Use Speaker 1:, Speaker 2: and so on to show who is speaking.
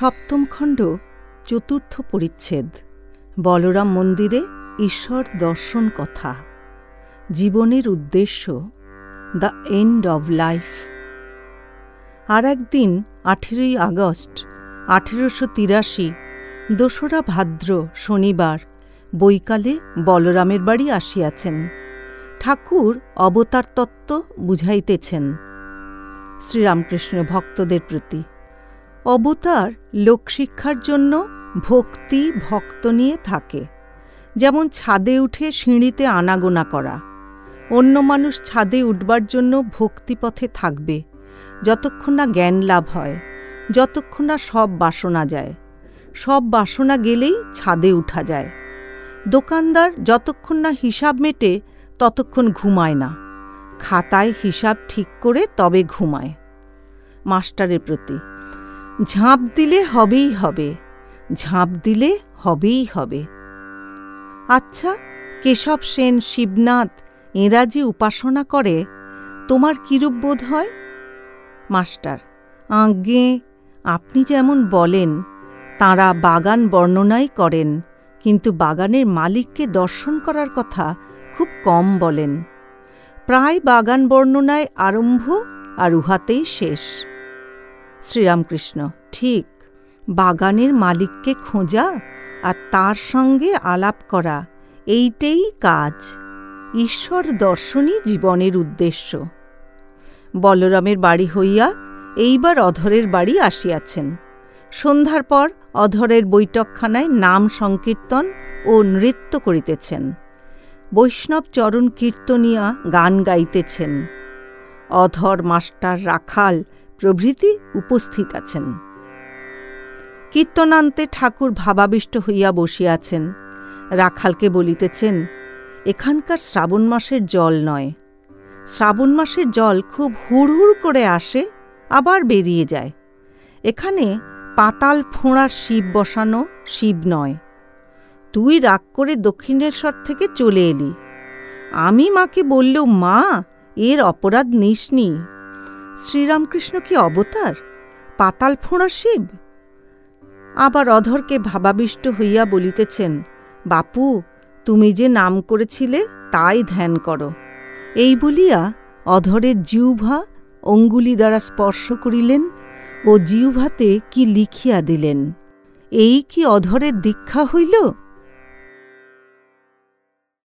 Speaker 1: সপ্তম খণ্ড, চতুর্থ পরিচ্ছেদ। বলরাম মন্দিরে ঈশ্বর দর্শন কথা। জীবনের উদ্দেশ্য দ্য এন্ড অব লাইফ আর একদিন, আঠেরোই আগস্ট, আঠেরোশো তিরাশি, দোসরা ভাদ্র শনিবার, বৈকালে বলরামের বাড়ি আসিয়াছেন। ঠাকুর অবতার তত্ত্ব বুঝাইতেছেন। শ্রীরামকৃষ্ণ ভক্তদের প্রতি। অবতার লোকশিক্ষার জন্য ভক্তি ভক্ত নিয়ে থাকে। যেমন ছাদে উঠে সিঁড়িতে আনাগোনা করা। অন্য মানুষ ছাদে উঠবার জন্য ভক্তিপথে থাকবে। যতক্ষণ না জ্ঞান লাভ হয়, যতক্ষণ না সব বাসনা যায়। সব বাসনা গেলেই ছাদে উঠা যায়। দোকানদার যতক্ষণ না হিসাব মেটে, ততক্ষণ ঘুমায় না। খাতায় হিসাব ঠিক করে তবে ঘুমায়। মাস্টারের প্রতি ঝাঁপ দিলে হবেই হবে, ঝাঁপ দিলে হবেই হবে। আচ্ছা কেশব সেন, শিবনাথ এরা যে উপাসনা করে, তোমার কিরূপ বোধ হয়? মাস্টার, আজ্ঞে, আপনি যেমন বলেন, তাঁরা বাগান বর্ণনাই করেন, কিন্তু বাগানের মালিককে দর্শন করার কথা খুব কম বলেন। প্রায় বাগান বর্ণনায় আরম্ভ আর উহাতেই শেষ। শ্রীরামকৃষ্ণ। ঠিক, বাগানের মালিককে খোঁজা আর তার সঙ্গে আলাপ করা, এইটেই কাজ। ঈশ্বর দর্শনই জীবনের উদ্দেশ্য। বলরামের বাড়ি হইয়া এইবার অধরের বাড়ি আসিয়াছেন। সন্ধ্যার পর অধরের বৈঠকখানায় নাম সংকীর্তন ও নৃত্য করিতেছেন। বৈষ্ণব চরণ কীর্তনিয়া গান গাইতেছেন। অধর মাস্টার রাখাল প্রভৃতি উপস্থিত আছেন। কীর্তনান্তে ঠাকুর ভাবাবিষ্ট হইয়া বসিয়াছেন। রাখালকে বলিতেছেন, এখানকার শ্রাবণ মাসের জল নয়। শ্রাবণ মাসের জল খুব হুড়হুড় করে আসে, আবার বেরিয়ে যায়। এখানে পাতাল ফোঁড়ার শিব বসানো শিব নয়। তুই রাগ করে দক্ষিণেশ্বর থেকে চলে এলি। আমি মাকে বললেও, মা, এর অপরাধ নিসনি। শ্রীরামকৃষ্ণ কি অবতার? পাতাল ফোঁড়া শিব? আবার অধরকে ভাবাবিষ্ট হইয়া বলিতেছেন, বাপু, তুমি যে নাম করেছিলে তাই ধ্যান করো। এই বলিয়া অধরের জিউভা অঙ্গুলি দ্বারা স্পর্শ করিলেন ও জিউভাতে কি লিখিয়া দিলেন? এই কি অধরের দীক্ষা হইল?